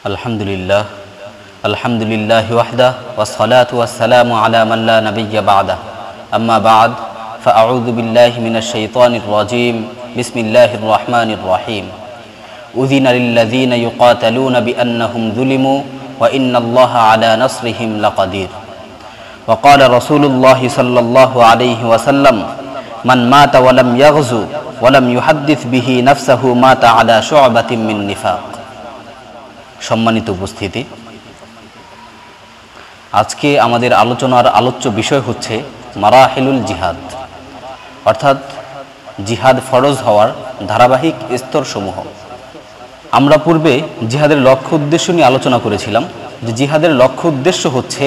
الحمد لله الحمد لله وحده والصلاة والسلام على من لا نبي بعده. أما بعد فأعوذ بالله من الشيطان الرجيم. بسم الله الرحمن الرحيم. أذن للذين يقاتلون بأنهم ظلموا وإن الله على نصرهم لقدير. وقال رسول الله صلى الله عليه وسلم من مات ولم يغزو ولم يحدث به نفسه مات على شعبة من نفاق. সম্মানিত উপস্থিতি। আজকে আমাদের আলোচনার আলোচ্য বিষয় হচ্ছে মারাহিলুল জিহাদ। অর্থাৎ জিহাদ ফরজ হওয়ার ধারাবাহিক স্তরসমূহ। আমরা পূর্বে জিহাদের লক্ষ্য উদ্দেশ্য নিয়ে আলোচনা করেছিলাম যে জিহাদের লক্ষ্য উদ্দেশ্য হচ্ছে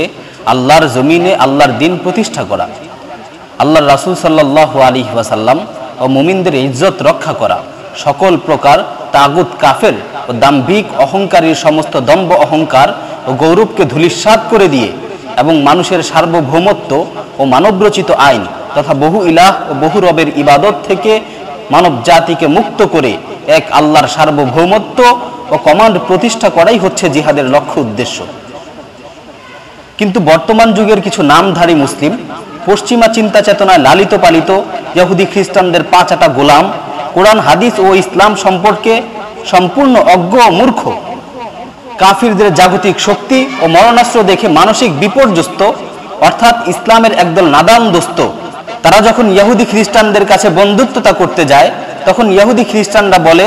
আল্লাহর জমিনে আল্লাহর দিন প্রতিষ্ঠা করা, আল্লাহর রাসুল সাল্লাহ আলী ওয়াসাল্লাম ও মুমিনদের ইজ্জত রক্ষা করা, সকল প্রকার তাগুত কাফের ও দাম্ভিক অহংকারীর সমস্ত দম্ভ অহংকার ও গৌরবকে ধূলিসাৎ করে দিয়ে এবং মানুষের সার্বভৌমত্ব ও মানবরচিত আইন তথা বহু ইলাহ ও বহু রবের ইবাদত থেকে মানব জাতিকে মুক্ত করে এক আল্লাহর সার্বভৌমত্ব ও কমান্ড প্রতিষ্ঠা করাই হচ্ছে জিহাদের লক্ষ্য উদ্দেশ্য। কিন্তু বর্তমান যুগের কিছু নামধারী মুসলিম, পশ্চিমা চিন্তা চেতনায় লালিত পালিত, ইহুদি খ্রিস্টানদের পাঁচাটা গোলাম, কোরআন, হাদিস ও ইসলাম সম্পর্কে সম্পূর্ণ অজ্ঞ মূর্খ। কাফিরদের জাগতিক শক্তি ও মরণাস্ত্র দেখে মানসিক বিপর্যস্ত, অর্থাৎ ইসলামের একদল নাদান দোস্ত। তারা যখন ইহুদি খ্রিস্টানদের কাছে বন্ধুত্বতা করতে যায়, তখন ইহুদি খ্রিস্টানরা বলে,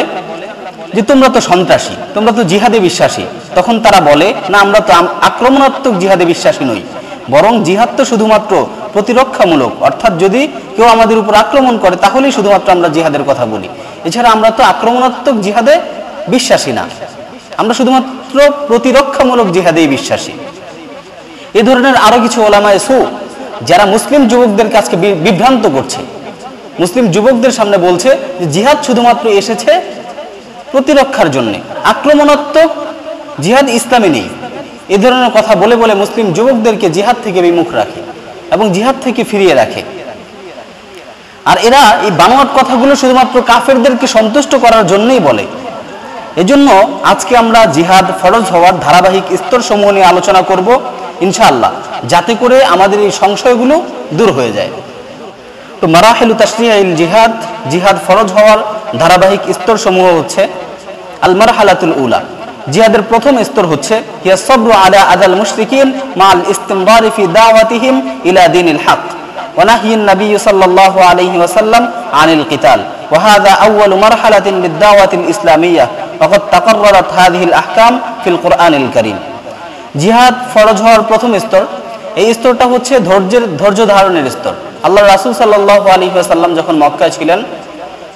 যে তোমরা তো সন্ত্রাসী, তোমরা তো জিহাদে বিশ্বাসী। তখন তারা বলে, না, আমরা তো আক্রমণাত্মক জিহাদে বিশ্বাসী নই, বরং জিহাদ তো শুধুমাত্র প্রতিরক্ষামূলক। অর্থাৎ যদি কেউ আমাদের উপর আক্রমণ করে, তাহলেই শুধুমাত্র আমরা জিহাদের কথা বলি। এছাড়া আমরা তো আক্রমণাত্মক জিহাদে বিশ্বাসী না। আমরা শুধুমাত্র প্রতিরক্ষামূলক জিহাদেই বিশ্বাসী। এ ধরনের আরও কিছু ওলামায় সু, যারা মুসলিম যুবকদের কাছে বিভ্রান্ত করছে। মুসলিম যুবকদের সামনে বলছে যে জিহাদ শুধুমাত্র এসেছে প্রতিরক্ষার জন্য। আক্রমণাত্মক জিহাদ ইসলামে নেই। এ ধরনের কথা বলে বলে মুসলিম যুবকদেরকে জিহাদ থেকে বিমুখ রাখে এবং জিহাদ থেকে ফিরিয়ে রাখে। আর এরা এই বানোয়াট কথাগুলো শুধুমাত্র কাফেরদেরকে সন্তুষ্ট করার জন্যই বলে। এজন্য আজকে আমরা জিহাদ ফরজ হওয়ার ধারাবাহিক স্তর সমূহ নিয়ে আলোচনা করব, ইনশাআল্লাহ, যাতে করে আমাদের এই সংশয়গুলো দূর হয়ে যায়। তো মারাহেলু তাসরিয়াইল জিহাদ জিহাদ ফরজ হওয়ার ধারাবাহিক স্তর সমূহ হচ্ছে আল মারহালাতুল উলা। জিহাদের প্রথম স্তর হচ্ছে, হিয়া সবরু আলা আদাল মুশরিকিন মাল ইস্তিমবারি ফি দাওয়াতিহিম ইলা দীনিল হক। ونهي النبي صلى الله عليه وسلم عن القتال وهذا أول مرحلة للدعوة الإسلامية وقد تقررت هذه الأحكام في القرآن الكريم জিহাদ ফরজ হওয়ার প্রথম স্তর এই স্তরটা হচ্ছে ধৈর্যের ধৈর্য ধারণের স্তর আল্লাহ রাসুল সাল্লাহ আলী সাল্লাম যখন মক্কায় ছিলেন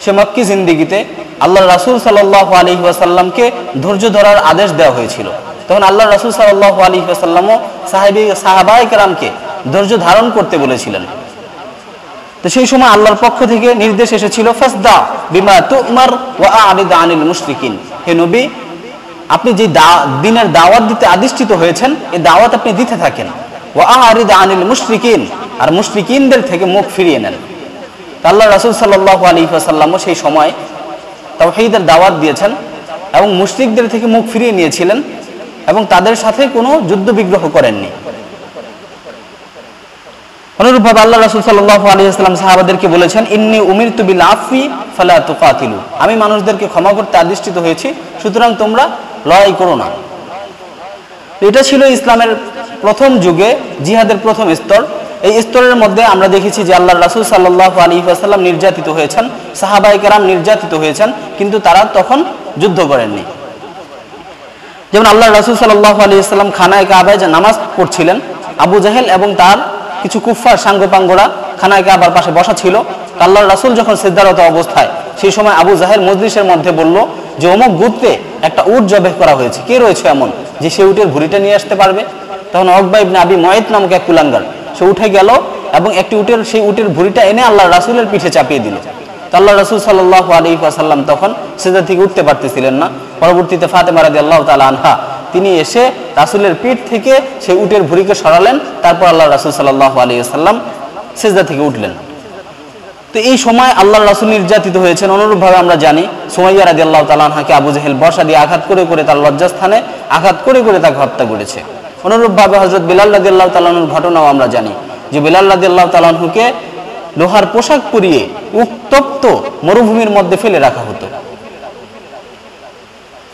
সে মক্কি জিন্দিগিতে আল্লাহ রাসুল সাল্লাহ আলী সাল্লামকে ধৈর্য ধরার আদেশ দেওয়া হয়েছিল তখন আল্লাহ রাসুল সাল্লাহ আলী সাল্লামও সাহেবী সাহাবাই কালামকে ধৈর্য ধারণ করতে বলেছিলেন তো সেই সময় আল্লাহর পক্ষ থেকে নির্দেশ এসেছিল ফাসদা বিমা তুমার ওয়া আনিদ আনিল মুশরিকিন। হে নবী, আপনি যে দিনের দাওয়াত দিতে আদিষ্ঠিত হয়েছেন এই দাওয়াত আপনি দিতে থাকেন। ওয়া আরিদ আনিল মুশরিকিন, আর মুশরিকিনদের থেকে মুখ ফিরিয়ে নেন। আল্লাহ রাসুল সাল্লাহ আলী সাল্লামও সেই সময় তাওহীদের দাওয়াত দিয়েছেন এবং মুশরিকদের থেকে মুখ ফিরিয়ে নিয়েছিলেন এবং তাদের সাথে কোনো যুদ্ধ বিগ্রহ করেননি। অনুরূপভাবে আল্লাহ রাসুল সাল্লাহ আলী সাহাবাদেরকে বলেছেন, ইন্নি উমির তুবিল আফি ফালা তুকাতিলু। আমি মানুষদেরকে ক্ষমা করতে আদিষ্ঠিত হয়েছি, সুতরাং তোমরা লড়াই করো না। এটা ছিল ইসলামের প্রথম যুগে, জিহাদের প্রথম স্তর। এই স্তরের মধ্যে আমরা দেখেছি যে আল্লাহ রাসুল সাল্লাহ আলী আসাল্লাম নির্যাতিত হয়েছেন সাহাবাই কেরাম নির্যাতিত হয়েছেন, কিন্তু তারা তখন যুদ্ধ করেননি। যেমন আল্লাহ রাসুল সাল্লাহ আলী আসসালাম খানায় কাবায় যে নামাজ পড়ছিলেন, আবু জাহেল এবং তার কিছু কুফার সাঙ্গপাঙ্গরা খানায় কাবার পাশে বসা ছিল। আল্লাহ রাসুল যখন সিদ্ধারত অবস্থায়, সেই সময় আবু জাহের মজলিসের মধ্যে বলল, যে অমুক গুত্রে একটা উট জবেহ করা হয়েছে, কে রয়েছে এমন যে সে উটের ভুড়িটা নিয়ে আসতে পারবে? তখন অকবা ইবনে আবি ময়েত নামক এক কুলাঙ্গার, সে উঠে গেল এবং একটি উটের, সেই উটের ভুড়িটা এনে আল্লাহ রাসুলের পিঠে চাপিয়ে দিল। তো আল্লাহ রাসুল সাল্লাহ আলী আসাল্লাম তখন সেটা থেকে উঠতে পারতেছিলেন না। পরবর্তীতে ফাতেমা রাদি আল্লাহ তালা আনহা তিনি এসে রাসুলের পিঠ থেকে সেই উটের ভুড়িকে সরালেন, তারপর আল্লাহ রাসুল সাল্লাহ আলী সেজদা থেকে উঠলেন। তো এই সময় আল্লাহ রাসুল নির্যাতিত হয়েছেন, অনুরূপভাবে আমরা জানি সোমাইয়া রাজি আল্লাহ তালাহাকে আবু জাহেল বর্ষা দিয়ে আঘাত করে করে তার লজ্জাস্থানে আঘাত করে করে তাকে হত্যা করেছে। অনুরূপভাবে হজরত বিলাল রাজি আল্লাহ তালাহুর ঘটনাও আমরা জানি যে বিলাল রাজি আল্লাহ তালাহুকে লোহার পোশাক পরিয়ে উত্তপ্ত মরুভূমির মধ্যে ফেলে রাখা হতো।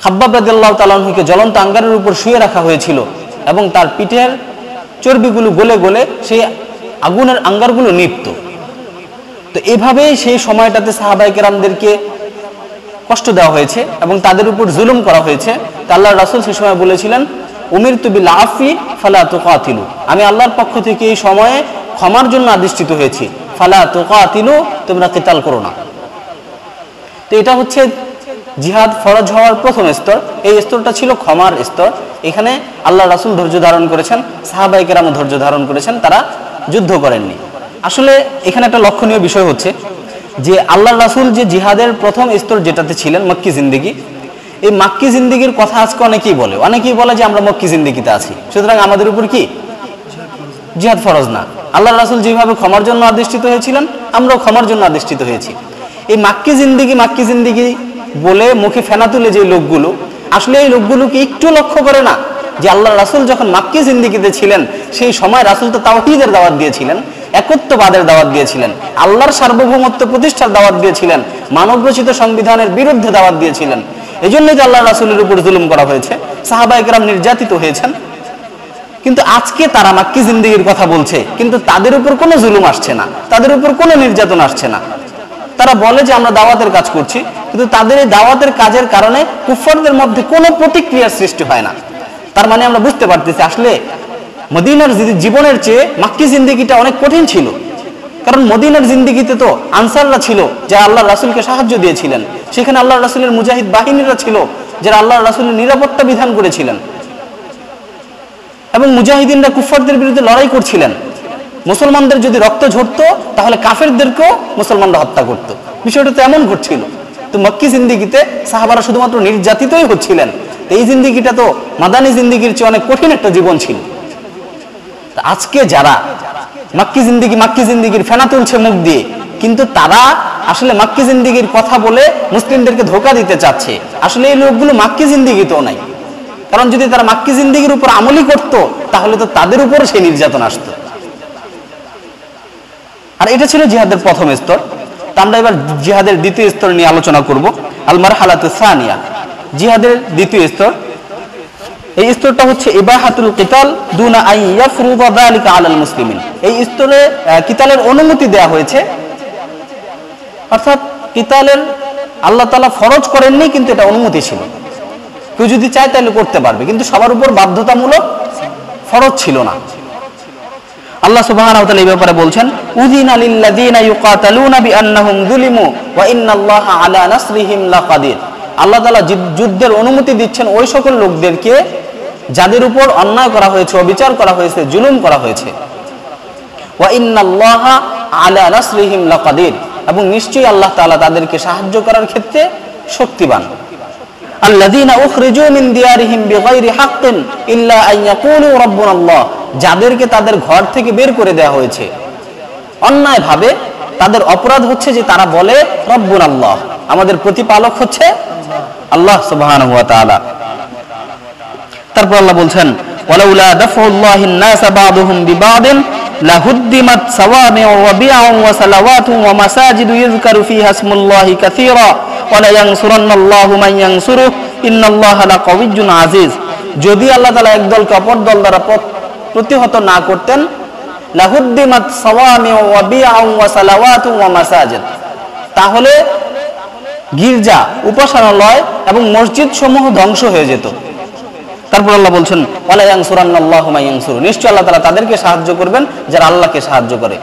খাব্বাব রাজি আল্লাহ তালাহুকে জ্বলন্ত আঙ্গারের উপর শুয়ে রাখা হয়েছিল এবং তার পিঠের চর্বিগুলো গলে গলে সেই আগুনের আঙ্গারগুলো নিপ্ত তো এভাবেই সেই সময়টাতে সাহাবাই কেরামদেরকে কষ্ট দেওয়া হয়েছে এবং তাদের উপর জুলুম করা হয়েছে। তা আল্লাহ রাসুল সে সময় বলেছিলেন উমির তুবিল আফি ফালা তোকাতিলু। আমি আল্লাহর পক্ষ থেকে এই সময়ে ক্ষমার জন্য আদিষ্ঠিত হয়েছি। ফালা তোকাতিলু, তোমরা কেতাল করো না। তো এটা হচ্ছে জিহাদ ফরজ হওয়ার প্রথম স্তর, এই স্তরটা ছিল ক্ষমার স্তর। এখানে আল্লাহ রাসুল ধৈর্য ধারণ করেছেন সাহাবাই কেরামও ধৈর্য ধারণ করেছেন, তারা যুদ্ধ করেননি। আসলে এখানে একটা লক্ষণীয় বিষয় হচ্ছে যে আল্লাহ রাসুল যে জিহাদের প্রথম স্তর যেটাতে ছিলেন, মক্কি জিন্দিগি, এই মাক্কি জিন্দিগির কথা আজকে অনেকেই বলে। অনেকেই বলে যে আমরা মক্কি জিন্দিগিতে আছি। সুতরাং আমাদের উপর কি? জিহাদ ফরজ না। আল্লাহ রাসুল যেভাবে ক্ষমার জন্য আদিষ্ঠিত হয়েছিলেন, আমরাও ক্ষমার জন্য আদিষ্ঠিত হয়েছি। এই মাক্কি জিন্দিগি মাক্কি জিন্দিগি বলে মুখে ফেনা তুলে যে লোকগুলো, আসলে এই লোকগুলোকে একটু লক্ষ্য করে না যে আল্লাহ রাসুল যখন মাক্কি জিন্দিগিতে ছিলেন, সেই সময় রাসুল তো তাওহিদের দাওয়াত দিয়েছিলেন, একত্ববাদের দাওয়াত দিয়েছিলেন, আল্লাহর সার্বভৌমত্ব প্রতিষ্ঠার দাওয়াত দিয়েছিলেন মানব রচিত সংবিধানের বিরুদ্ধে দাওয়াত দিয়েছিলেন। এই জন্যই যে আল্লাহ রাসুলের উপর জুলুম করা হয়েছে সাহাবা একরাম নির্যাতিত হয়েছেন। কিন্তু আজকে তারা মাক্কি জিন্দিগির কথা বলছে, কিন্তু তাদের উপর কোনো জুলুম আসছে না, তাদের উপর কোনো নির্যাতন আসছে না। তারা বলে যে আমরা দাওয়াতের কাজ করছি কিন্তু তাদের এই দাওয়াতের কাজের কারণে কুফরদের মধ্যে কোনো প্রতিক্রিয়ার সৃষ্টি হয় না। তার মানে আমরা বুঝতে পারতেছি, আসলে মদিনার জীবনের চেয়ে মাক্কি জিন্দিগিটা অনেক কঠিন ছিল। কারণ মদিনার জিন্দিগিতে তো আনসাররা ছিল, যারা আল্লাহ রাসুলকে সাহায্য দিয়েছিলেন। সেখানে আল্লাহ রাসুলের মুজাহিদ বাহিনীরা ছিল, যারা আল্লাহ রাসুলের নিরাপত্তা বিধান করেছিলেন। এবং মুজাহিদিনরা কুফারদের বিরুদ্ধে লড়াই করছিলেন। মুসলমানদের যদি রক্ত ঝরতো, তাহলে কাফেরদেরকেও মুসলমানরা হত্যা করত। বিষয়টা তো এমন ঘটছিল। তো মক্কি জিন্দিগিতে সাহাবারা শুধুমাত্র নির্যাতিতই হচ্ছিলেন। এই জিন্দিগিটা তো মাদানী জিন্দিগির চেয়ে অনেক কঠিন একটা জীবন ছিল। আজকে যারা মাক্কি জিন্দিগি, মাক্কি জিন্দিগির ফেনা তুলছে মুখ দিয়ে, কিন্তু তারা আসলে মাক্কি জিন্দিগির কথা বলে মুসলিমদেরকে ধোকা দিতে চাচ্ছে। আসলে এই লোকগুলো মাক্কি জিন্দিগিতেও নাই। কারণ যদি তারা মাক্কি জিন্দিগির উপর আমলি করত, তাহলে তো তাদের উপর সেই নির্যাতন আসতো। আর এটা ছিল জিহাদের প্রথম স্তর। আমরা এবার জিহাদের দ্বিতীয় স্তর নিয়ে আলোচনা করব আলমার হালাতু সানিয়া। জিহাদের দ্বিতীয় স্তর। এই স্তরটা হচ্ছে ইবাহাতুল কিতাল দুনা আই ইয়াফরুদা যালিকা আলাল মুসলিমিন। এই স্তরে কিতালের অনুমতি দেয়া হয়েছে। অর্থাৎ কিতালের আল্লাহ তাআলা ফরজ করেননি, কিন্তু এটা অনুমতি ছিল। কেউ যদি চায় তাহলে করতে পারবে, কিন্তু সবার উপর বাধ্যতামূলক ফরজ ছিল না। আল্লাহ তাআলা এই ব্যাপারে বলছেন লিল্লাযিনা ইউকাতালুনা ওয়া আলা নাসরিহিম লাকাদির। আল্লাহ তাআলা যুদ্ধের অনুমতি দিচ্ছেন ওই সকল লোকদেরকে যাদের উপর অন্যায় করা হয়েছে, অবিচার করা হয়েছে, জুলুম করা হয়েছে। ওয়া আলা নাসরিহিম লাকাদির। এবং নিশ্চয়ই আল্লাহ তাআলা তাদেরকে সাহায্য করার ক্ষেত্রে শক্তিবান। উখরিজু মিন দিয়ারিহিম বিগাইরি হাক্কিন ইল্লা আন ইয়াকুলু আল্লাহ যাদেরকে তাদের ঘর থেকে বের করে দেওয়া হয়েছে। অন্যায়ভাবে তাদের অপরাধ হচ্ছে যে তারা বলে, রব্বুন আল্লাহ। আমাদের প্রতিপালক হচ্ছে আল্লাহ সুবহানাহু ওয়া তাআলা। তারপর আল্লাহ বলছেন, ওয়ালাউলা বা'দুহুম বিবাদিন, লাহুদ্দিমাত সাওয়ামি'u ওয়া বি'উ ওয়া সালাওয়াতু ওয়া মাসাজিদু ইযকারু ফিহা ইসমুল্লাহি কাসীরা, ওয়া লা ইয়ানসুরান্নাল্লাহু মান ইয়ানসুরুহু, ইন্নাল্লাহা লাকাওয়িয়্যুন আজিজ। যদি আল্লাহ তাআলা একদল অপর দল দ্বারা প্রতিহত না করতেন তাহলে গির্জা, উপাসনালয় এবং মসজিদ সমূহ ধ্বংস হয়ে যেত। তারপর আল্লাহ বলছেন নিশ্চয় আল্লাহ তাদেরকে সাহায্য করবেন, যারা আল্লাহকে সাহায্য করে।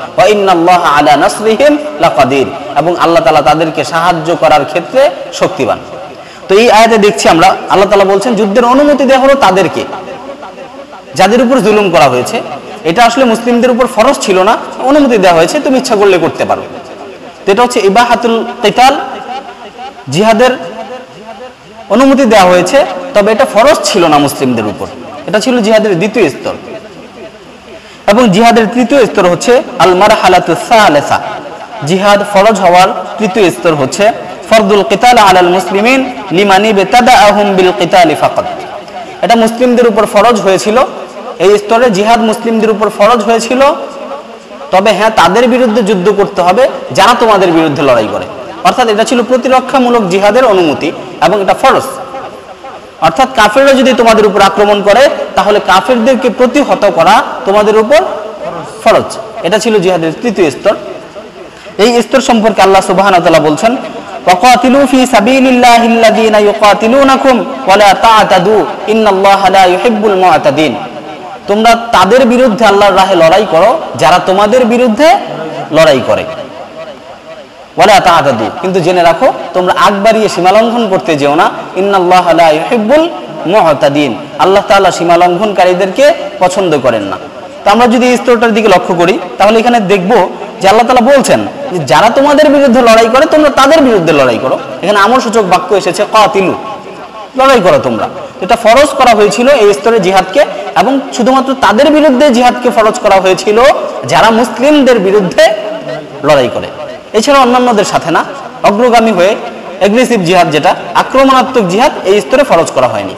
এবং আল্লাহ তালা তাদেরকে সাহায্য করার ক্ষেত্রে শক্তিবান। তো এই আয়াতে দেখছি আমরা, আল্লাহ তালা বলছেন, যুদ্ধের অনুমতি দেওয়া হলো তাদেরকে। যাদের উপর জুলুম করা হয়েছে। এটা আসলে মুসলিমদের উপর ফরজ ছিল না, অনুমতি দেওয়া হয়েছে, তুমি ইচ্ছা করলে করতে পারো। তো এটা হচ্ছে ইবাহাতুল কিতাল, জিহাদের অনুমতি দেওয়া হয়েছে, তবে এটা ফরজ ছিল না মুসলিমদের উপর। এটা ছিল জিহাদের দ্বিতীয় স্তর। এবং জিহাদের তৃতীয় স্তর হচ্ছে আলমার হালাতুসালেসা জিহাদ ফরজ হওয়ার তৃতীয় স্তর হচ্ছে, ফরদুল কিতাল আলাল মুসলিমিন লিমানি বেতাদাহুম বিল কিতালি ফাকাত এটা মুসলিমদের উপর ফরজ হয়েছিল এই স্তরে জিহাদ মুসলিমদের উপর ফরজ হয়েছিল। তবে হ্যাঁ তাদের বিরুদ্ধে যুদ্ধ করতে হবে, যারা তোমাদের বিরুদ্ধে লড়াই করে। অর্থাৎ এটা ছিল প্রতিরক্ষামূলক জিহাদের অনুমতি এবং এটা ফরজ। অর্থাৎ কাফেররা যদি তোমাদের উপর আক্রমণ করে, তাহলে কাফেরদেরকে প্রতিহত করা তোমাদের উপর ফরজ। এটা ছিল জিহাদের তৃতীয় স্তর। এই স্তর সম্পর্কে আল্লাহ সুবাহ বলছেন وقاتلوا في سبيل الله الذين يقاتلونكم ولا تعتدوا إن الله لا يحب المعتدين তোমরা তাদের বিরুদ্ধে আল্লাহর রাহে লড়াই করো, যারা তোমাদের বিরুদ্ধে লড়াই করে। ওয়ালা তাআতাদু কিন্তু জেনে রাখো, তোমরা আগ বাড়িয়ে সীমা লঙ্ঘন করতে যেও না। ইন্নাল্লাহ ইউহিব্বুল আল্লাহ তাআলা সীমা লঙ্ঘনকারীদেরকে পছন্দ করেন না। তো আমরা যদি এই স্তরটার দিকে লক্ষ্য করি, তাহলে এখানে দেখব যে আল্লাহ তালা বলছেন যারা তোমাদের বিরুদ্ধে লড়াই করে, তোমরা তাদের বিরুদ্ধে লড়াই করো। এখানে আমর সূচক বাক্য এসেছে কাতিলু। লড়াই করো তোমরা। এটা ফরজ করা হয়েছিল এই স্তরে জিহাদকে এবং শুধুমাত্র তাদের বিরুদ্ধে জিহাদকে ফরজ করা হয়েছিল যারা মুসলিমদের বিরুদ্ধে লড়াই করে। এছাড়া অন্যান্যদের সাথে না। অগ্রগামী হয়ে এগ্রেসিভ জিহাদ যেটা, আক্রমণাত্মক জিহাদ এই স্তরে ফরজ করা হয়নি।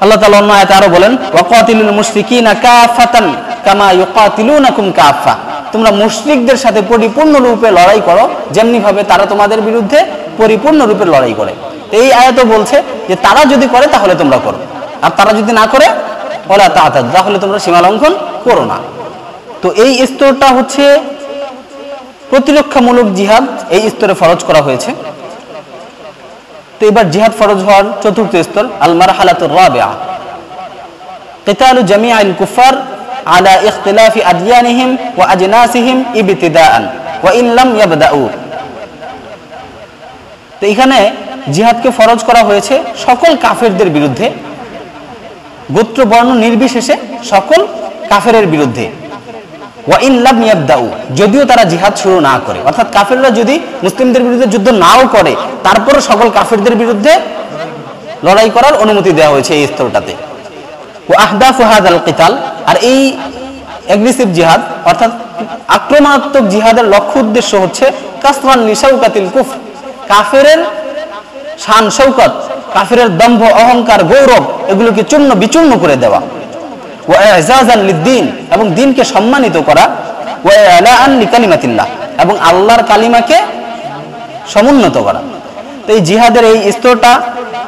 আল্লাহ তাআলা অন্য আয়াতে আরও বলেন, ওয়াকাতিলুল মুশরিকিনা কাফাতান কামা ইউকাতিলুনাকুম কাফা। তোমরা মুশরিকদের সাথে পরিপূর্ণরূপে লড়াই করো যেমনি ভাবে তারা তোমাদের বিরুদ্ধে পরিপূর্ণরূপে লড়াই করে। এই আয়াত বলছে যে তারা যদি করে, তাহলে তোমরা করো। আর তারা যদি না করে ওলা তাহাত তাহলে তোমরা সীমা লঙ্ঘন করো না। তো এই স্তরটা হচ্ছে প্রতিরক্ষামূলক জিহাদ, এই স্তরে ফরজ করা হয়েছে। তো এবার জিহাদ ফরজ হওয়ার চতুর্থ স্তর আল মারহালাতুর রাবিআ। কিতালু জামিআল কুফার আলা ইখতিলাফি আদিয়ানিহিম ওয়া আজনাসিহিম ইবতিদাআন, ওয়া ইন লাম ইয়াবদাউ। তো এখানে জিহাদকে ফরজ করা হয়েছে সকল কাফেরদের বিরুদ্ধে। গোত্র বর্ণ নির্বিশেষে সকল কাফেরের বিরুদ্ধে। যদিও তারা জিহাদ শুরু না করে। অর্থাৎ কাফেররা যদি মুসলিমদের বিরুদ্ধে যুদ্ধ নাও করে, তারপরও সকল কাফেরদের বিরুদ্ধে লড়াই করার অনুমতি দেওয়া হয়েছে এই স্তরটাতে। ও আহদাফ হাদ আল কিতাল, আর এই অ্যাগ্রেসিভ জিহাদ, অর্থাৎ আক্রমণাত্মক জিহাদের লক্ষ্য উদ্দেশ্য হচ্ছে কাসরান লিশাউকাতিল কুফ কাফেরের শান, শৌকত, কাফেরের দম্ভ, অহংকার, গৌরব, এগুলোকে চূর্ণ বিচূর্ণ করে দেওয়া। ও এবং দিনকে সম্মানিত করা। ও এবং আল্লাহর কালিমাকে সমুন্নত করা। তো এই জিহাদের এই স্তরটা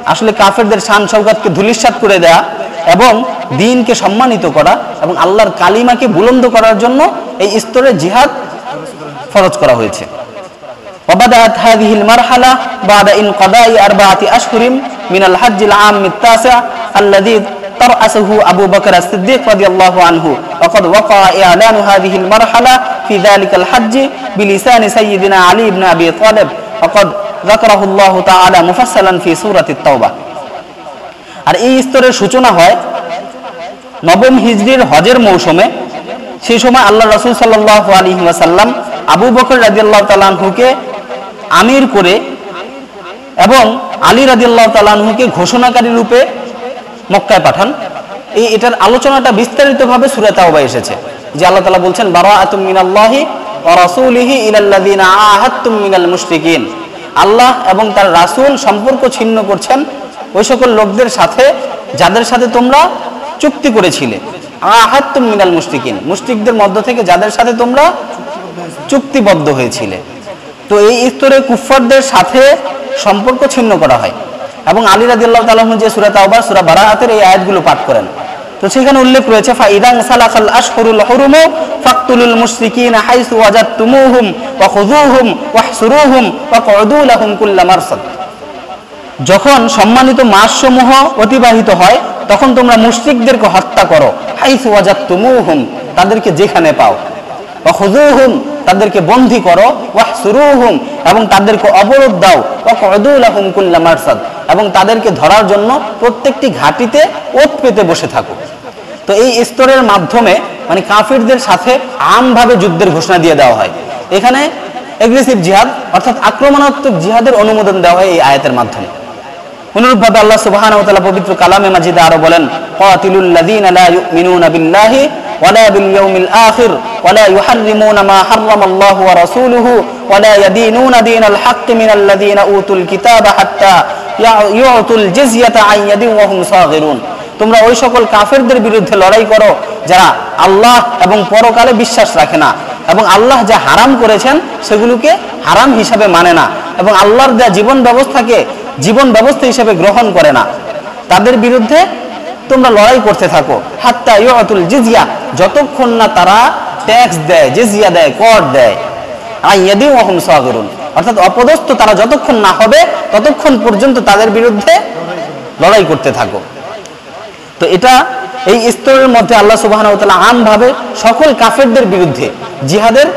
আসলে কাফেরদের শান, শৌকতকে ধুলিস্বাত করে দেয়া এবং দিনকে সম্মানিত করা এবং আল্লাহর কালিমাকে বুলন্দ করার জন্য এই স্তরে জিহাদ ফরজ করা হয়েছে। وبدأت هذه المرحلة بعد انقضاء أربعة أشهر من الحج العام التاسع الذي ترأسه أبو بكر الصديق رضي الله عنه وقد وقع إعلان هذه المرحلة في ذلك الحج بلسان سيدنا علي بن أبي طالب وقد ذكره الله تعالى مفصلا في سورة التوبة আর এই স্তরের সূচনা হয় নবম হিজরির হজের মৌসুমে সেই সময় আল্লাহ রসুল সাল্লাহ আলী ওয়াসাল্লাম আবু বকর রাজিয়াল্লাহ তালানহুকে আমির করে এবং আলী রাজিয়াল্লাহ তালানহুকে ঘোষণাকারী রূপে মক্কায় পাঠান। এই এটার আলোচনাটা বিস্তারিতভাবে সুরে তাওবা এসেছে। যে আল্লাহ তালা বলছেন বারা আতুম মিনাল্লাহি মিনাল আল্লাহ এবং তার রাসূল সম্পর্ক ছিন্ন করছেন ওই সকল লোকদের সাথে যাদের সাথে তোমরা চুক্তি করেছিলে। আহাত্তুম মিনাল মুশরিকিন। মুশরিকদের মধ্য থেকে যাদের সাথে তোমরা চুক্তিবদ্ধ হয়েছিলে। তো এই স্তরে কুফফারদের সাথে সম্পর্ক ছিন্ন করা হয়। এবং আলী রাদিয়াল্লাহু তাআলা যে সূরা তাওবা সূরা বারাআতের এই আয়াতগুলো পাঠ করেন। তো সেখানে উল্লেখ রয়েছে ফাইদাং সালাখাল আশহুরুল হুরুমু ফাকতুলুল মুশরিকিনা হাইসু ওয়াজাদতুমুহুম ওয়া খুযুহুম ওয়াহসুরুহুম ওয়া কউদু লাহুম কুল্লা মারসাদ। যখন সম্মানিত মাসসমূহ অতিবাহিত হয়, তখন তোমরা মুশরিকদেরকে হত্যা করো। হাইসু ওয়াজাদতুমুহুম, তাদেরকে যেখানে পাও। তাদেরকে বন্দী করো ওয়াহ সুরুহুম এবং তাদেরকে অবরোধ দাও, ওয়া কুল্লা মারসাদ, এবং তাদেরকে ধরার জন্য প্রত্যেকটি ঘাটিতে ওত পেতে বসে থাকো। তো এই স্তরের মাধ্যমে মানে কাফিরদের সাথে আমভাবে যুদ্ধের ঘোষণা দিয়ে দেওয়া হয়। এখানে এগ্রেসিভ জিহাদ অর্থাৎ আক্রমণাত্মক জিহাদের অনুমোদন দেওয়া হয় এই আয়াতের মাধ্যমে। অনুরূপভাবে আল্লাহ তাআলা পবিত্র কালামে মাজিদে আরও বলেন, কাতিলুল লাযিনা লা ইউমিনুনা বিল্লাহি ولا باليوم الآخر ولا يحرمون ما حرم الله ورسوله ولا يدينون دين الحق من الذين أوتوا الكتاب حتى يعطوا الجزية عن يد وهم صاغرون তোমরা ওই সকল কাফেরদের বিরুদ্ধে লড়াই করো যারা আল্লাহ এবং পরকালে বিশ্বাস রাখে না এবং আল্লাহ যা হারাম করেছেন সেগুলোকে হারাম হিসাবে মানে না এবং আল্লাহর দেয়া জীবন ব্যবস্থাকে জীবন ব্যবস্থা হিসেবে গ্রহণ করে না তাদের বিরুদ্ধে তোমরা লড়াই করতে থাকো হাত্তা ইয়তুল জিজিয়া যতক্ষণ না তারা ট্যাক্স দেয় জিজিয়া দেয়, কর দেয় অর্থাৎ অপদস্থ তারা যতক্ষণ না হবে, ততক্ষণ পর্যন্ত তাদের বিরুদ্ধে লড়াই করতে থাকো। তো এটা এই স্তরের মধ্যে আল্লাহ সুবাহ আমভাবে সকল কাফেরদের বিরুদ্ধে জিহাদের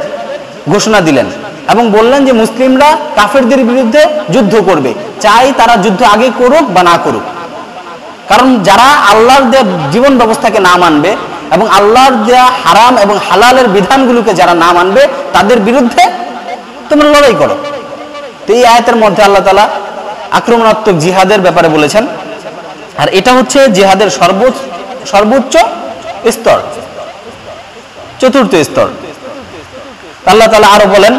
ঘোষণা দিলেন এবং বললেন যে মুসলিমরা কাফেরদের বিরুদ্ধে যুদ্ধ করবে, চাই তারা যুদ্ধ আগে করুক বা না করুক। কারণ যারা আল্লাহর জীবন ব্যবস্থাকে না মানবে এবং আল্লাহর দেয়া হারাম এবং হালালের বিধানগুলোকে যারা না মানবে, তাদের বিরুদ্ধে তোমরা লড়াই করো। তো এই আয়তের মধ্যে আল্লাহ তালা আক্রমণাত্মক জিহাদের ব্যাপারে বলেছেন। আর এটা হচ্ছে জিহাদের সর্বোচ্চ সর্বোচ্চ স্তর, চতুর্থ স্তর। আল্লাহ তালা আরও বলেন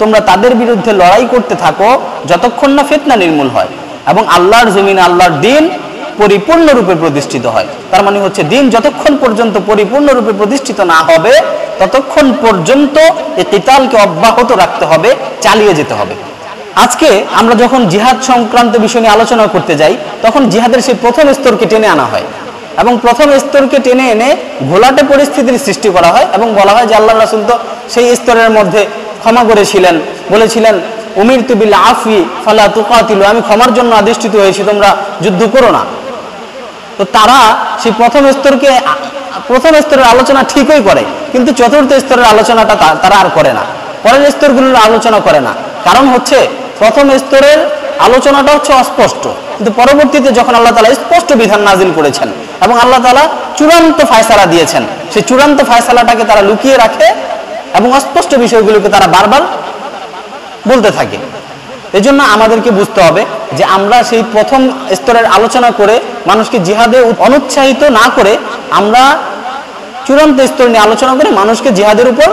তোমরা তাদের বিরুদ্ধে লড়াই করতে থাকো যতক্ষণ না ফিতনা নির্মূল হয়। এবং আল্লাহর জমিনে আল্লাহর দিন পরিপূর্ণরূপে প্রতিষ্ঠিত হয়। তার মানে হচ্ছে দিন যতক্ষণ পর্যন্ত পরিপূর্ণরূপে প্রতিষ্ঠিত না হবে, ততক্ষণ পর্যন্ত এই কিতালকে অব্যাহত রাখতে হবে, চালিয়ে যেতে হবে। আজকে আমরা যখন জিহাদ সংক্রান্ত বিষয় নিয়ে আলোচনা করতে যাই, তখন জিহাদের সেই প্রথম স্তরকে টেনে আনা হয় এবং প্রথম স্তরকে টেনে এনে ঘোলাটে পরিস্থিতির সৃষ্টি করা হয় এবং বলা হয় যে আল্লাহ রাসুল তো সেই স্তরের মধ্যে ক্ষমা করেছিলেন, বলেছিলেন উমির তুবিল আফি ফালা তুকাতিল। আমি ক্ষমার জন্য আদিষ্ঠিত হয়েছি, তোমরা যুদ্ধ করো না। তো তারা সেই প্রথম স্তরকে, প্রথম স্তরের আলোচনা ঠিকই করে, কিন্তু চতুর্থ স্তরের আলোচনাটা তারা আর করে না। পরের স্তরগুলোর আলোচনা করে না। কারণ হচ্ছে, প্রথম স্তরের আলোচনাটা হচ্ছে অস্পষ্ট। কিন্তু পরবর্তীতে যখন আল্লাহ তালা স্পষ্ট বিধান নাজিল করেছেন এবং আল্লাহ তালা চূড়ান্ত ফায়সালা দিয়েছেন, সেই চূড়ান্ত ফায়সালাটাকে তারা লুকিয়ে রাখে এবং অস্পষ্ট বিষয়গুলোকে তারা বারবার বলতে থাকে এই জন্য আমাদেরকে বুঝতে হবে যে আমরা সেই প্রথম স্তরের আলোচনা করে মানুষকে জিহাদে অনুৎসাহিত না করে আমরা চূড়ান্ত স্তর নিয়ে আলোচনা করে মানুষকে জিহাদের উপর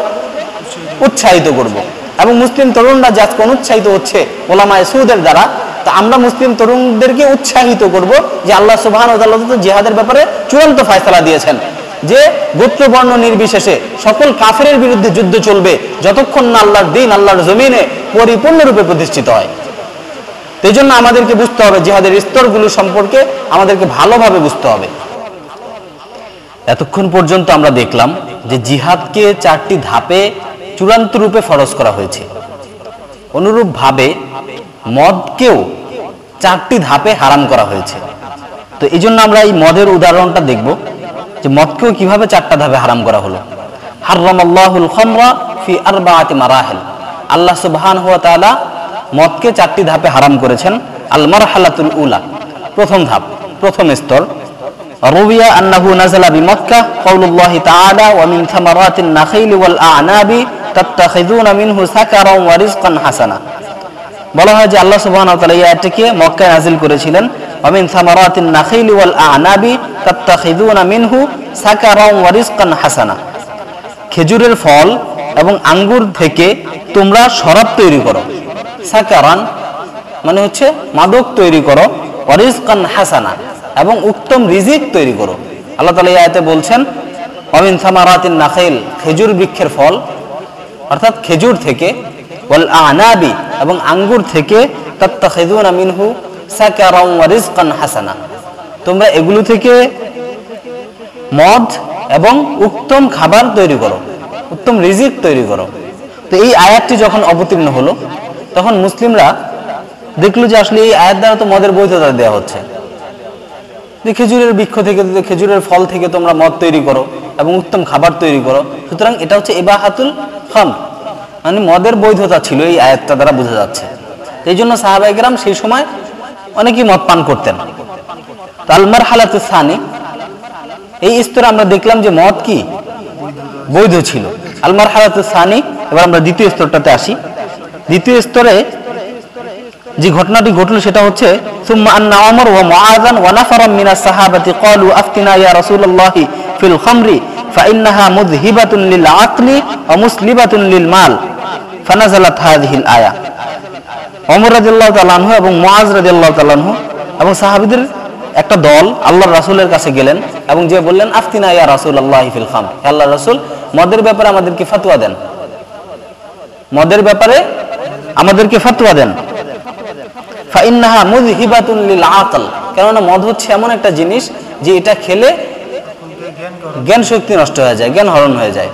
উৎসাহিত করব। এবং মুসলিম তরুণরা যে অনুৎসাহিত হচ্ছে ওলামায় সুদের দ্বারা, তা আমরা মুসলিম তরুণদেরকে উৎসাহিত করব যে আল্লাহ সুবাহান জিহাদের ব্যাপারে চূড়ান্ত ফায়সলা দিয়েছেন যে গোত্রবর্ণ নির্বিশেষে সকল কাফের বিরুদ্ধে যুদ্ধ চলবে, যতক্ষণ না আল্লাহর দিন, আল্লাহর জমিনে পরিপূর্ণরূপে প্রতিষ্ঠিত হয়। এই জন্য আমাদেরকে বুঝতে হবে, জিহাদের স্তরগুলো সম্পর্কে আমাদেরকে ভালোভাবে বুঝতে হবে। এতক্ষণ পর্যন্ত আমরা দেখলাম যে জিহাদকে চারটি ধাপে চূড়ান্ত রূপে ফরজ করা হয়েছে। অনুরূপভাবে মদকেও চারটি ধাপে হারাম করা হয়েছে। তো এই জন্য আমরা এই মদের উদাহরণটা দেখব। যে মদকেও কীভাবে চারটা ধাপে হারাম করা হলো? আল্লাহ মদকে চারটি ধাপে হারাম করেছেন। উলা, প্রথম ধাপ, প্রথম স্তর। রুবিয়া আন্নাহু নাযালা বিমক্কা কাউলুল্লাহি তাআলা, ওয়া মিন থামারাতিন নাখিল ওয়াল আ'নাবি তাত্তাখিযুনা মিনহু ওয়া হাসানা। বলা হয় যে আল্লাহ সুবহানাহু ওয়া তাআলা এই আয়াতটিকে মক্কায় নাযিল করেছিলেন। নাখিল ওয়াল আ'নাবি তাত্তাখিযুনা মিনহু সাকারান ওয়া রিজকান হাসানা। খেজুরের ফল এবং আঙ্গুর থেকে তোমরা শরাব তৈরি করো। সাকারান মানে হচ্ছে মাদক তৈরি করো অরিজকান হাসানা এবং উত্তম রিজিক তৈরি করো। আল্লাহ তালা এই আয়তে বলছেন অমিন সামারাতিন নাখাইল খেজুর বৃক্ষের ফল, অর্থাৎ খেজুর থেকে, ওয়াল আনাবি এবং আঙ্গুর থেকে, তাত্তাখিযুনা মিনহু সাকারান ওয়া রিজকান তোমরা এগুলো থেকে মদ এবং উত্তম খাবার তৈরি করো, উত্তম রিজিক তৈরি করো। তো এই আয়াতটি যখন অবতীর্ণ হলো, তখন মুসলিমরা দেখল যে আসলে এই আয়াত দ্বারা তো মদের বৈধতা দেওয়া হচ্ছে। খেজুরের বৃক্ষ থেকে খেজুরের ফল থেকে তোমরা মদ তৈরি করো এবং উত্তম খাবার তৈরি করো, সুতরাং এটা হচ্ছে এবাহাতুল খাম মানে মদের বৈধতা ছিল এই আয়াতটা দ্বারা বোঝা যাচ্ছে। এই জন্য সাহাবাইকরাম সেই সময় অনেকেই মদ পান করতেন। তালমার হালাতু সানি, এই স্তরে আমরা দেখলাম যে মদ কি? বৈধ ছিল। আলমার হালাতে সানি, এবার আমরা দ্বিতীয় স্তরটাতে আসি। দ্বিতীয় স্তরে যে ঘটনাটি ঘটলো সেটা হচ্ছে লিল রাদিয়াল্লাহু তাআলা আনহু এবং মুআজ রাদিয়াল্লাহু তাআলা আনহু এবং সাহাবিদের একটা দল আল্লাহর রাসূলের কাছে গেলেন এবং যে বললেন, আফতিনা ইয়া রাসূলুল্লাহি ফিল খামর। হে আল্লাহর রাসূল, মদের ব্যাপারে আমাদেরকে ফতোয়া দেন। মদের ব্যাপারে আমাদেরকে ফাতুয়া দেন। ফাইন্নাহা মুযহিবাতুন লিল আকল কেননা মদ হচ্ছে এমন একটা জিনিস যে এটা খেলে জ্ঞান শক্তি নষ্ট হয়ে যায়, জ্ঞান হরণ হয়ে যায়।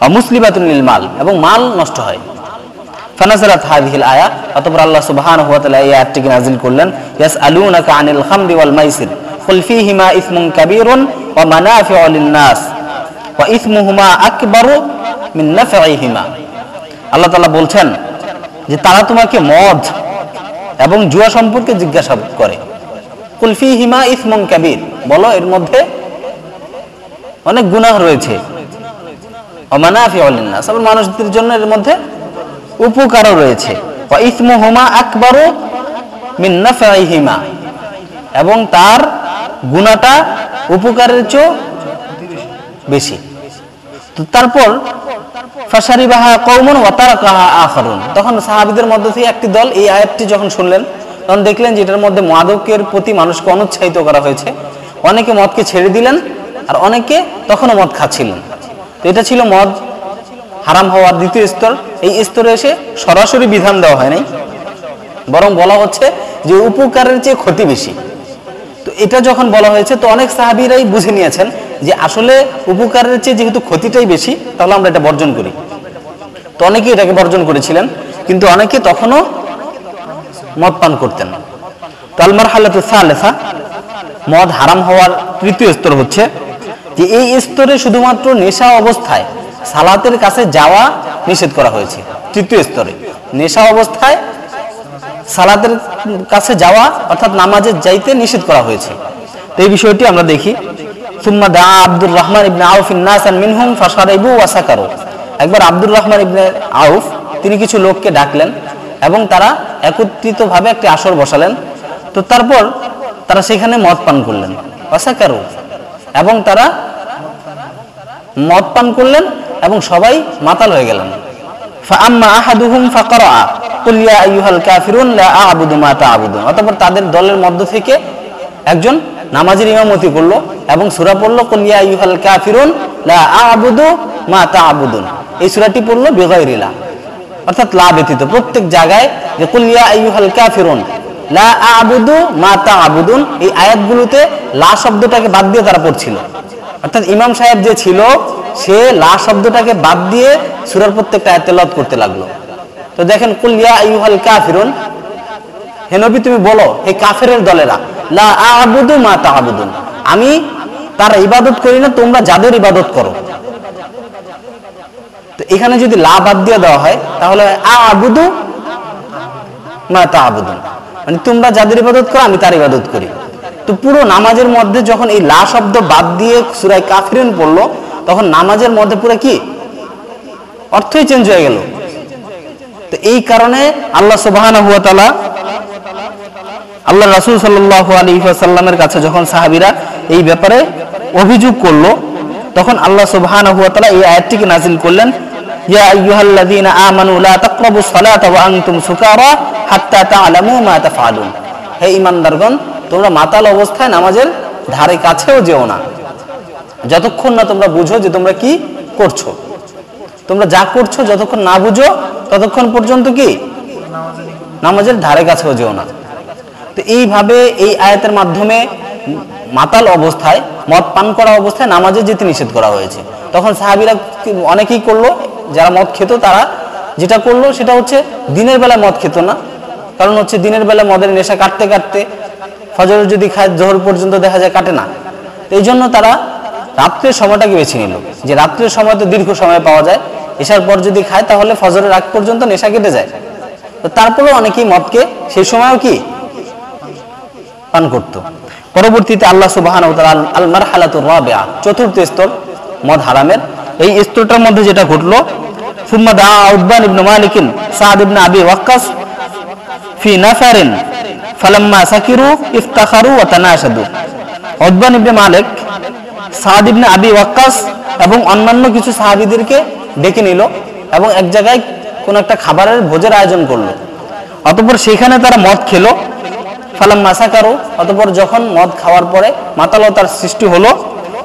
অমুসলিবাতুন লিল মাল এবং মাল নষ্ট হয়। হাযিহিল আয়া আল্লাহ এই আয়াতটিকে করলেন খামরি ওয়াল মাইসির ইসমুন আকবারু মিন আল্লাহ বলছেন যে, তারা তোমাকে মদ এবং জুয়া সম্পর্কে জিজ্ঞাসা করে। কুলফি হিমা ইসমং কাবির, বলো, এর মধ্যে অনেক গুনাহ রয়েছে। অমানাফি অলিন্নাস আবার মানুষদের জন্য এর মধ্যে উপকারও রয়েছে। এবং তার গুণাটা উপকারের চেয়েও বেশি। তারপর ফাসারিবাহা কৌমন ওয়াতারাকাহা আহরণ তখন সাহাবিদের মধ্যে থেকে একটি দল এই আয়াতটি যখন শুনলেন, তখন দেখলেন যে এটার মধ্যে মাদকের প্রতি মানুষকে অনুৎসাহিত করা হয়েছে। অনেকে মদকে ছেড়ে দিলেন আর অনেকে তখনও মদ খাচ্ছিলেন। তো এটা ছিল মদ হারাম হওয়ার দ্বিতীয় স্তর, এই স্তরে এসে সরাসরি বিধান দেওয়া হয় নাই। বরং বলা হচ্ছে যে উপকারের চেয়ে ক্ষতি বেশি। তো এটা যখন বলা হয়েছে, তো অনেক সাহাবিরাই বুঝে নিয়েছেন যে আসলে উপকারের চেয়ে যেহেতু ক্ষতিটাই বেশি, তাহলে আমরা এটা বর্জন করি। তো অনেকে এটাকে বর্জন করেছিলেন, কিন্তু অনেকে তখনও মদ পান করতেন। তালমার হালাত সালেসা, মদ হারাম হওয়ার তৃতীয় স্তর হচ্ছে যে এই স্তরে শুধুমাত্র নেশা অবস্থায় সালাতের কাছে যাওয়া নিষেধ করা হয়েছে। তৃতীয় স্তরে, নেশা অবস্থায় সালাতের কাছে যাওয়া অর্থাৎ নামাজে যাইতে নিষেধ করা হয়েছে। তো এই বিষয়টি আমরা দেখি। সুম্মা দা আব্দুর রহমান ইবনে আউফ ইন্নাসান মিনহুম ফাশারাইবু ওয়াসাকারু একবার আব্দুর রহমান ইবনে আউফ, তিনি কিছু লোককে ডাকলেন এবং তারা একত্রিতভাবে একটি আসর বসালেন। তো তারপর তারা সেখানে মদ পান করলেন। ওয়াসাকারু এবং তারা মদ পান করলেন এবং সবাই মাতাল হয়ে গেলেন। ফাআম্মা আহাদুহুম ফাকরা, কুল ইয়া আইয়ুহাল কাফিরুন লা আ'বুদু মা তা'বুদুন। অতঃপর তাদের দলের মধ্য থেকে একজন নামাজের ইমামতি করল এবং সূরা পড়ল, কুল ইয়া আইয়ুহাল কাফিরুন লা আ'বুদু মা তা'বুদুন। এই সূরাটি পড়ল বিগাইরিলা অর্থাৎ লা ব্যতীত। প্রত্যেক জায়গায় যে কুল ইয়া আইয়ুহাল কাফিরুন লা আ'বুদু মা তা'বুদুন, এই আয়াতগুলোতে লা শব্দটাকে বাদ দিয়ে তারা পড়ছিল। অর্থাৎ ইমাম সাহেব যে ছিল, সে লা শব্দটাকে বাদ দিয়ে সুরার প্রত্যেকটা তেলাওয়াত করতে লাগল। তো দেখেন, কুল ইয়া আইয়ুহাল কাফিরুন, হে নবী, তুমি বলো, হে কাফেরের দলেরা, লা মা আমি তার ইবাদত করি না, তোমরা যাদের ইবাদত করো। তো এখানে যদি লা বাদ দিয়ে দেওয়া হয়, তাহলে আ'বুদু মা তা'বুদুন মানে তোমরা যাদের ইবাদত করো, আমি তার ইবাদত করি। তো পুরো নামাজের মধ্যে যখন এই লা শব্দ বাদ দিয়ে সুরায় কাফিরুন পড়ল, তখন নামাজের মধ্যে পুরো কি? অর্থই চেঞ্জ হয়ে গেল। তো এই কারণে আল্লাহ তাআলা, আল্লাহ রাসূল সাল্লাল্লাহু আলাইহি ওয়াসাল্লামের কাছে যখন সাহাবীরা এই ব্যাপারে অভিযোগ করল, তখন আল্লাহ সুবহানাহু ওয়া এই আয়াতটিকে নাযিল করলেন হে ঈমানদারগণ তোমরা মাতাল অবস্থায় নামাজের ধারে কাছেও যেও না। যতক্ষণ না তোমরা বুঝো যে তোমরা কি করছ। তোমরা যা করছ, যতক্ষণ না বুঝো, ততক্ষণ পর্যন্ত কি? নামাজের ধারে কাছেও যেও না। তো এইভাবে এই আয়াতের মাধ্যমে মাতাল অবস্থায়, মদ পান করা অবস্থায় নামাজে যেতে নিষেধ করা হয়েছে। তখন সাহাবিরা অনেকেই করল, যারা মদ খেত তারা যেটা করল সেটা হচ্ছে দিনের বেলা মদ খেত না। কারণ হচ্ছে দিনের বেলা মদের নেশা কাটতে কাটতে ফজর যদি খায়, জোহর পর্যন্ত দেখা যায় কাটে না। এই জন্য তারা রাত্রের সময়টাকে বেছে নিল, যে রাত্রের সময় তো দীর্ঘ সময় পাওয়া যায়। এসার পর যদি খায়, তাহলে ফজরের আগ পর্যন্ত নেশা কেটে যায়। তো তারপরেও অনেকেই মদকে সেই সময়ও কি? পান করত। পরবর্তীতে আল্লাহ সুবাহান আল মারহালাতুর রাবিআ, চতুর্থ স্তর মদ হারামের। এই স্তরটার মধ্যে যেটা ঘটলো, সুম্মা দা উদ্বান ইবনে মালিকিন সাদ ইবনে আবি ওয়াক্কাস ফি নাফারিন ফালাম্মা সাকিরু ইফতাখারু ওয়া তানাশাদু। উতবান ইবনে মালিক, সাদ ইবনে আবি ওয়াক্কাস এবং অন্যান্য কিছু সাহাবীদেরকে ডেকে নিল এবং এক জায়গায় কোন একটা খাবারের ভোজের আয়োজন করল। অতঃপর সেখানে তারা মদ খেলো। ফালাম মাসাকারু অতঃপর যখন মদ খাওয়ার পরে মাতালতার সৃষ্টি হলো,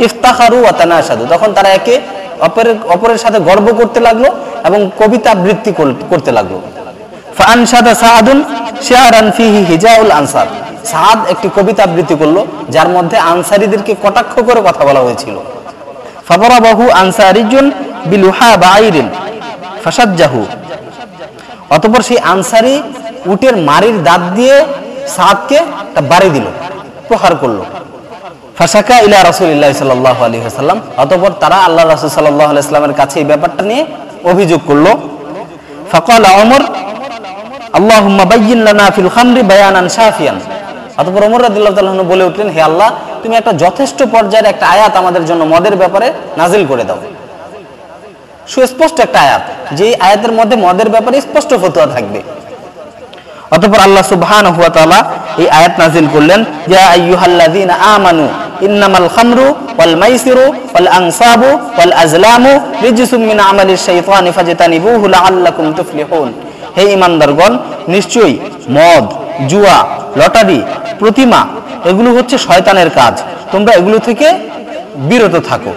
ইফতাখারু ওয়াতানাসাদু তখন তারা একে অপরের অপরের সাথে গর্ব করতে লাগল এবং কবিতা আবৃত্তি করতে লাগল। ফানসাদা সাহাদুন শিয়ারান ফিহি হিজাউল আনসার। সাদ একটি কবিতা আবৃত্তি করল, যার মধ্যে আনসারীদেরকে কটাক্ষ করে কথা বলা হয়েছিল। ফাবরাবাহু আনসারিজুন বিলুহা বাইরিন ফাসাজ্জাহু। অতঃপর সেই আনসারি উটের মারির দাঁত দিয়ে সাদকে বাড়ি দিল, প্রহার করল। ফাসাকা ইলা রাসূলিল্লাহ সাল্লাল্লাহু আলাইহি ওয়াসাল্লাম। অতঃপর তারা আল্লাহ রাসূল সাল্লাল্লাহু আলাইহি ওয়াসাল্লামের কাছে এই ব্যাপারটা নিয়ে অভিযোগ করল। ফাকাল ওমর খামরি বায়ানান শাফিয়ান। অতঃপর বলে উঠলেন, হে আল্লাহ, তুমি একটা যথেষ্ট পর্যায়ের একটা আয়াত আমাদের জন্য মদের ব্যাপারে নাজিল করে দাও। সুস্পষ্ট একটা আয়াত, যে আয়াতের মধ্যে মদের ব্যাপারে স্পষ্ট থাকবে। আল্লাহ এই আয়াত নাজিল করলেন, ইয়া আমানু, ইন্নামাল খামরু ওয়াল মাইসিরু ওয়াল ওয়াল আজলামু রিজসুম মিন শাইতানি লাআল্লাকুম তুফলিহুন। হে ইমানদারগণ, নিশ্চয়ই মদ, জুয়া, লটারি, প্রতিমা, এগুলো হচ্ছে শয়তানের কাজ। তোমরা এগুলো থেকে বিরত থাকো।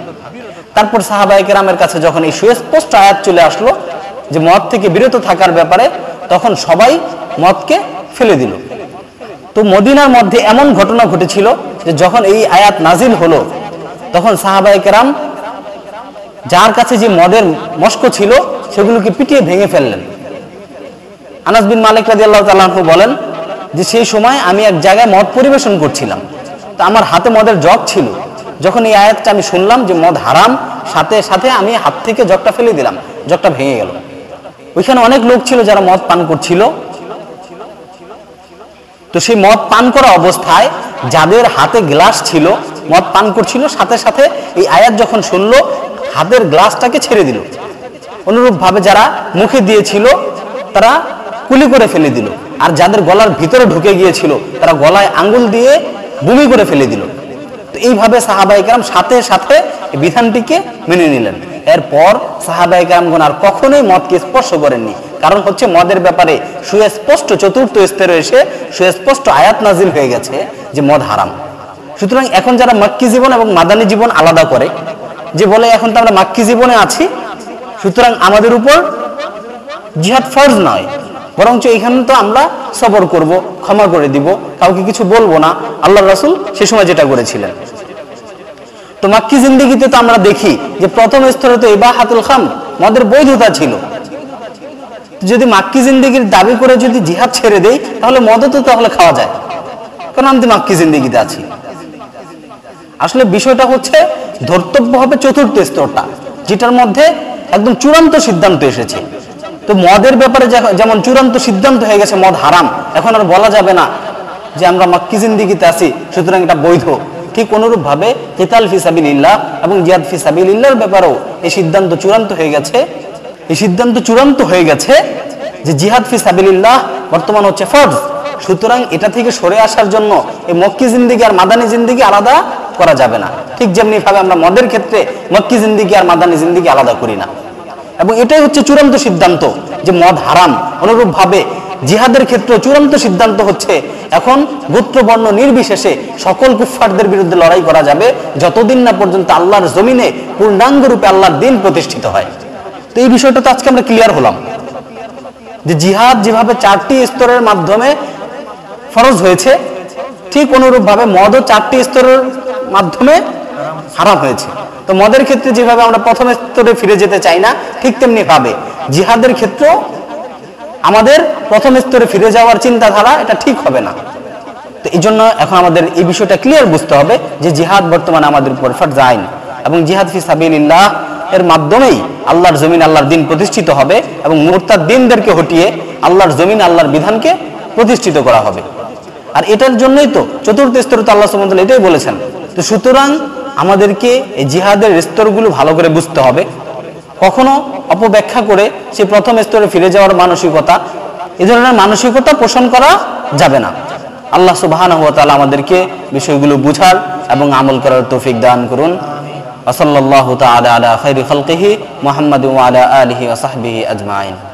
তারপর সাহাবায়ে কেরামের কাছে যখন এই সুস্পষ্ট আয়াত চলে আসলো, যে মদ থেকে বিরত থাকার ব্যাপারে, তখন সবাই মদকে ফেলে দিল। তো মদিনার মধ্যে এমন ঘটনা ঘটেছিল যে যখন এই আয়াত নাজিল হলো, তখন সাহাবায়ে কেরাম যার কাছে যে মদের মস্ক ছিল, সেগুলোকে পিটিয়ে ভেঙে ফেললেন। আনাস বিন মালিক রাদিয়াল্লাহু তাআলা আনহু বলেন যে সেই সময় আমি এক জায়গায় মদ পরিবেশন করছিলাম। তো আমার হাতে মদের জগ ছিল। যখন এই আয়াতটা আমি শুনলাম যে মদ হারাম, সাথে সাথে আমি হাত থেকে জগটা ফেলে দিলাম, জগটা ভেঙে গেল। ওইখানে অনেক লোক ছিল যারা মদ পান করছিল। তো সেই মদ পান করা অবস্থায় যাদের হাতে গ্লাস ছিল, মদ পান করছিল, সাথে সাথে এই আয়াত যখন শুনলো, হাতের গ্লাসটাকে ছেড়ে দিল। অনুরূপভাবে যারা মুখে দিয়েছিল, তারা কুলি করে ফেলে দিল। আর যাদের গলার ভিতরে ঢুকে গিয়েছিল, তারা গলায় আঙ্গুল দিয়ে বমি করে ফেলে দিল। তো এইভাবে সাহাবাইকার সাথে সাথে বিধানটিকে মেনে নিলেন। এরপর সাহাবাইকারগণ আর কখনোই মদকে স্পর্শ করেননি। কারণ হচ্ছে মদের ব্যাপারে সুস্পষ্ট চতুর্থ স্তরে এসে সুস্পষ্ট আয়াত নাজিল হয়ে গেছে যে মদ হারাম। সুতরাং এখন যারা মাক্কি জীবন এবং মাদানী জীবন আলাদা করে, যে বলে এখন তো আমরা মাক্কি জীবনে আছি, সুতরাং আমাদের উপর জিহাদ ফরজ নয়। বরঞ্চ এখানে তো আমরা সবর করব, ক্ষমা করে দিব, কাউকে কিছু বলব না। আল্লাহ রাসুল সে সময় যেটা করেছিলেন। তো মাক্কি জিন্দিগিতে তো আমরা দেখি যে প্রথম স্তরে তো এবা হাতুল খাম মদের বৈধতা ছিল। যদি মাক্কি জিন্দিগির দাবি করে যদি জিহাদ ছেড়ে দেই, তাহলে মদও তো তাহলে খাওয়া যায়। কারণ আমি তো মাক্কি জিন্দিগিতে আছি। আসলে বিষয়টা হচ্ছে ধর্তব্য হবে চতুর্থ স্তরটা, যেটার মধ্যে একদম চূড়ান্ত সিদ্ধান্ত এসেছে। তো মদের ব্যাপারে যেমন চূড়ান্ত সিদ্ধান্ত হয়ে গেছে, মদ হারাম। এখন আর বলা যাবে না যে আমরা মাক্কি জিন্দিগিতে আছি, সুতরাং এটা বৈধ। ঠিক অনুরূপ ভাবে কেতাল ফিসাবিল্লাহ এবং জিয়াদ ফিসাবিল্লাহর ব্যাপারেও এই সিদ্ধান্ত চূড়ান্ত হয়ে গেছে। এই সিদ্ধান্ত চূড়ান্ত হয়ে গেছে যে জিহাদ ফি সাবিলিল্লাহ বর্তমান হচ্ছে ফরজ। সুতরাং এটা থেকে সরে আসার জন্য এই মক্কি জিন্দিগি আর মাদানি জিন্দিগি আলাদা করা যাবে না। ঠিক যেমনি ভাবে আমরা মদের ক্ষেত্রে মক্কি জিন্দিগি আর মাদানি জিন্দিগি আলাদা করি না। এবং এটাই হচ্ছে চূড়ান্ত সিদ্ধান্ত যে মদ হারাম। অনুরূপ ভাবে জিহাদের ক্ষেত্রে চূড়ান্ত সিদ্ধান্ত হচ্ছে, এখন গোত্রবর্ণ নির্বিশেষে সকল কুফফারদের বিরুদ্ধে লড়াই করা যাবে যতদিন না পর্যন্ত আল্লাহর জমিনে পূর্ণাঙ্গ রূপে আল্লাহর দিন প্রতিষ্ঠিত হয়। তো এই বিষয়টা তো আজকে আমরা ক্লিয়ার হলাম যে জিহাদ যেভাবে চারটি স্তরের মাধ্যমে ফরজ হয়েছে, ঠিক অনুরূপ ভাবে মদও চারটি স্তরের মাধ্যমে হারাম হয়েছে। তো মদের ক্ষেত্রে যেভাবে আমরা প্রথম স্তরে ফিরে যেতে চাই না, ঠিক তেমনি ভাবে জিহাদের ক্ষেত্রেও আমাদের প্রথম স্তরে ফিরে যাওয়ার চিন্তাধারা এটা ঠিক হবে না। তো এই জন্য এখন আমাদের এই বিষয়টা ক্লিয়ার বুঝতে হবে যে জিহাদ বর্তমানে আমাদের উপর ফরজ আইন এবং জিহাদ ফি সাবিলিল্লাহ এর মাধ্যমেই আল্লাহর জমিন আল্লাহর দিন প্রতিষ্ঠিত হবে এবং মুরতাদ দিনদেরকে হটিয়ে আল্লাহর জমিন আল্লাহর বিধানকে প্রতিষ্ঠিত করা হবে। আর এটার জন্যই তো চতুর্থ স্তরে তো আল্লাহ সুমন্তাল এটাই বলেছেন। তো সুতরাং আমাদেরকে এই জিহাদের স্তরগুলো ভালো করে বুঝতে হবে। কখনো অপব্যাখ্যা করে সে প্রথম স্তরে ফিরে যাওয়ার মানসিকতা এই ধরনের মানসিকতা পোষণ করা যাবে না। আল্লাহ সুবহানাহু ওয়া তাআলা আমাদেরকে বিষয়গুলো বুঝার এবং আমল করার তৌফিক দান করুন। সাল্লাল্লাহু তাআলা আলা মুহাম্মাদ ওয়া আলা আলিহি ওয়া আজমাইন।